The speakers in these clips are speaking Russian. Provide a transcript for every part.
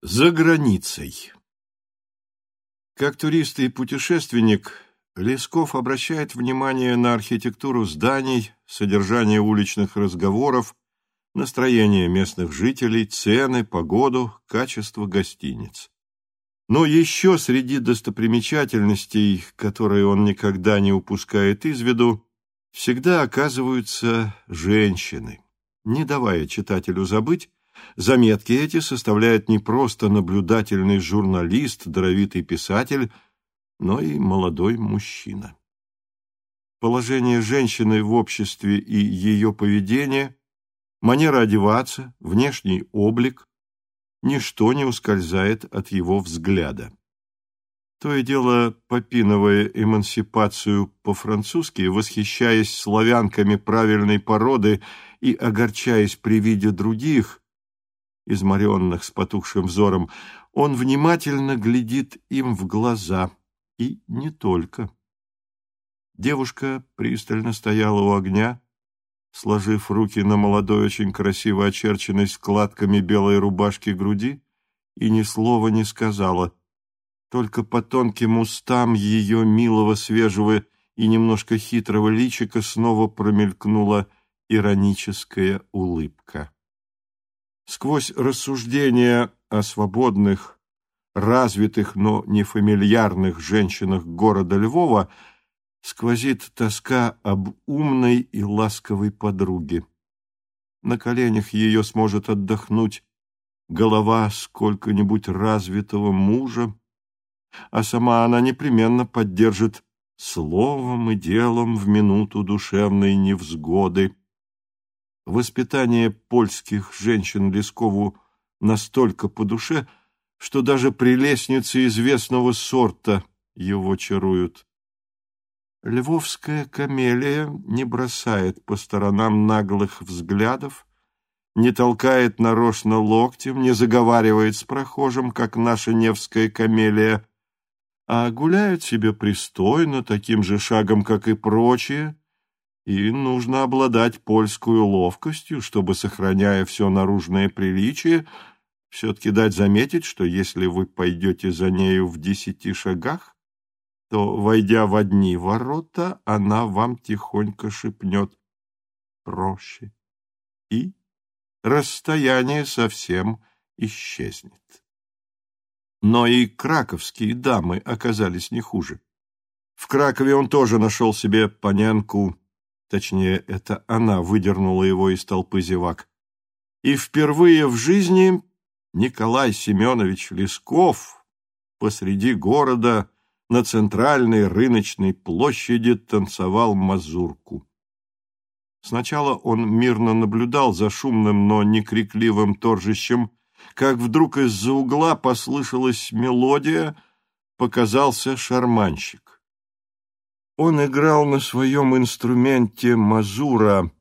За границей Как турист и путешественник, Лесков обращает внимание на архитектуру зданий, содержание уличных разговоров, настроение местных жителей, цены, погоду, качество гостиниц. Но еще среди достопримечательностей, которые он никогда не упускает из виду, всегда оказываются женщины. Не давая читателю забыть, Заметки эти составляют не просто наблюдательный журналист, даровитый писатель, но и молодой мужчина. Положение женщины в обществе и ее поведение, манера одеваться, внешний облик – ничто не ускользает от его взгляда. То и дело, попиновая эмансипацию по-французски, восхищаясь славянками правильной породы и огорчаясь при виде других, изморенных с потухшим взором, он внимательно глядит им в глаза, и не только. Девушка пристально стояла у огня, сложив руки на молодой, очень красиво очерченной складками белой рубашки груди, и ни слова не сказала. Только по тонким устам ее милого, свежего и немножко хитрого личика снова промелькнула ироническая улыбка. Сквозь рассуждения о свободных, развитых, но не фамильярных женщинах города Львова сквозит тоска об умной и ласковой подруге. На коленях ее сможет отдохнуть голова сколько-нибудь развитого мужа, а сама она непременно поддержит словом и делом в минуту душевной невзгоды воспитание польских женщин Лескову настолько по душе, что даже прелестницы известного сорта его чаруют. Львовская камелия не бросает по сторонам наглых взглядов, не толкает нарочно локтем, не заговаривает с прохожим, как наша Невская камелия, а гуляет себе пристойно, таким же шагом, как и прочие, и нужно обладать польскую ловкостью, чтобы, сохраняя все наружное приличие, все-таки дать заметить, что если вы пойдете за нею в десяти шагах, то, войдя в одни ворота, она вам тихонько шепнет «проще», и расстояние совсем исчезнет. Но и краковские дамы оказались не хуже. В Кракове он тоже нашел себе понянку Точнее, это она выдернула его из толпы зевак. И впервые в жизни Николай Семенович Лесков посреди города на центральной рыночной площади танцевал мазурку. Сначала он мирно наблюдал за шумным, но не крикливым торжищем, как вдруг из-за угла послышалась мелодия, показался шарманщик. Он играл на своем инструменте мазура,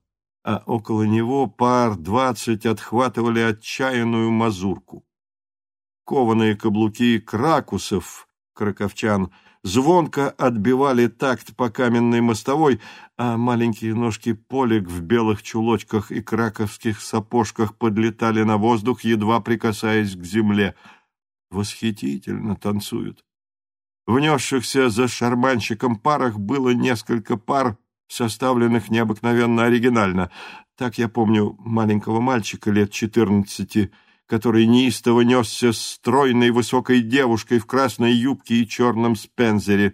а около него пар двадцать отхватывали отчаянную мазурку. Кованые каблуки кракусов, краковчан, звонко отбивали такт по каменной мостовой, а маленькие ножки полик в белых чулочках и краковских сапожках подлетали на воздух, едва прикасаясь к земле. Восхитительно танцуют. Внесшихся за шарманщиком парах было несколько пар, составленных необыкновенно оригинально. Так я помню маленького мальчика лет четырнадцати, который неистово несся с стройной высокой девушкой в красной юбке и черном спензере.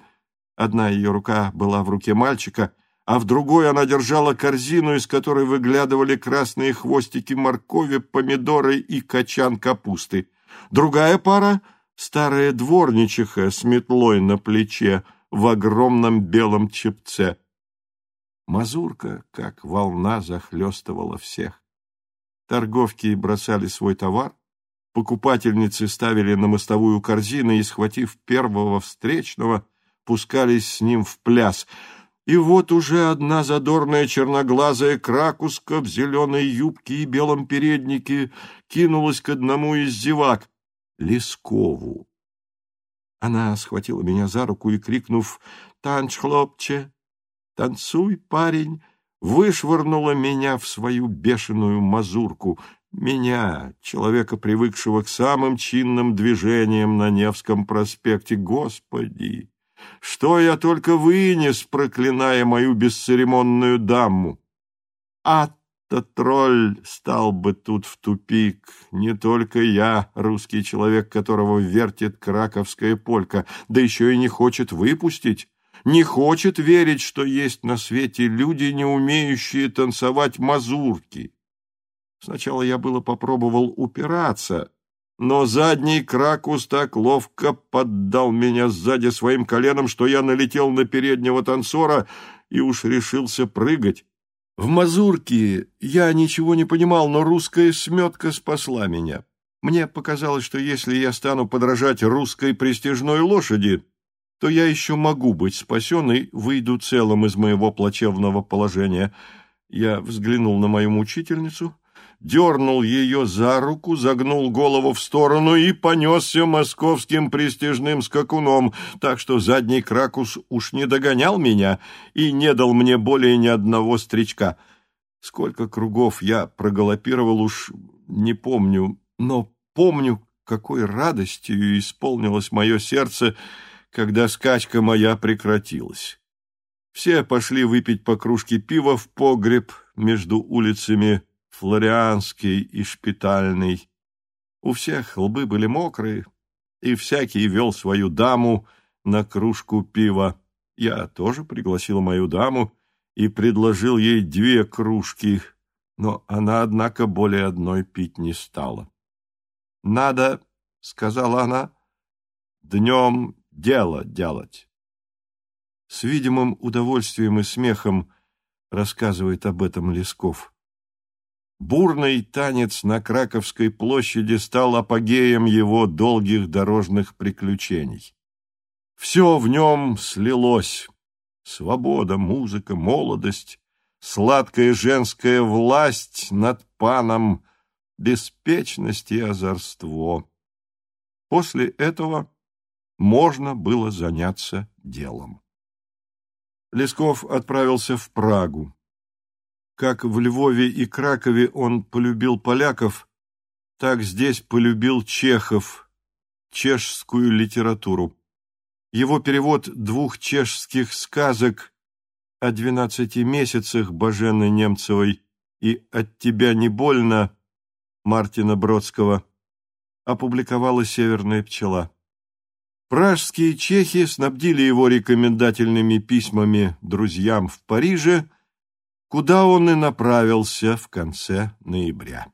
Одна ее рука была в руке мальчика, а в другой она держала корзину, из которой выглядывали красные хвостики моркови, помидоры и качан капусты. Другая пара старая дворничиха с метлой на плече в огромном белом чепце. Мазурка, как волна, захлестывала всех. Торговки бросали свой товар, покупательницы ставили на мостовую корзины и, схватив первого встречного, пускались с ним в пляс. И вот уже одна задорная черноглазая кракуска в зеленой юбке и белом переднике кинулась к одному из зевак. Лескову. Она схватила меня за руку и, крикнув «Танч, хлопче! Танцуй, парень!» вышвырнула меня в свою бешеную мазурку. Меня, человека, привыкшего к самым чинным движениям на Невском проспекте, Господи! Что я только вынес, проклиная мою бесцеремонную даму! А-то тролль стал бы тут в тупик. Не только я, русский человек, которого вертит краковская полька, да еще и не хочет выпустить не хочет верить, что есть на свете люди, не умеющие танцевать мазурки. Сначала я было попробовал упираться, но задний кракус так ловко поддал меня сзади своим коленом, что я налетел на переднего танцора и уж решился прыгать. В мазурке я ничего не понимал, но русская сметка спасла меня. Мне показалось, что если я стану подражать русской престижной лошади, то я еще могу быть спасен и выйду целым из моего плачевного положения. Я взглянул на мою мучительницу, дернул ее за руку, загнул голову в сторону и понесся московским престижным скакуном, так что задний кракус уж не догонял меня и не дал мне более ни одного стричка. Сколько кругов я проголопировал, уж не помню, но помню, какой радостью исполнилось мое сердце, когда скачка моя прекратилась. Все пошли выпить по кружке пива в погреб между улицами Флорианской и Шпитальной. У всех лбы были мокрые, и всякий вел свою даму на кружку пива. Я тоже пригласил мою даму и предложил ей две кружки, но она, однако, более одной пить не стала. «Надо, — сказала она, — днем дело делать. С видимым удовольствием и смехом рассказывает об этом Лесков. Бурный танец на Краковской площади стал апогеем его долгих дорожных приключений. Все в нем слилось. Свобода, музыка, молодость, сладкая женская власть над паном, беспечность и озорство. После этого можно было заняться делом. Лесков отправился в Прагу. Как в Львове и Кракове он полюбил поляков, так здесь полюбил чехов, чешскую литературу. Его перевод двух чешских сказок о двенадцати месяцах Бажены Немцевой и «От тебя не больно» Мартина Бродского опубликовала «Северная пчела». Пражские чехи снабдили его рекомендательными письмами друзьям в Париже, куда он и направился в конце ноября.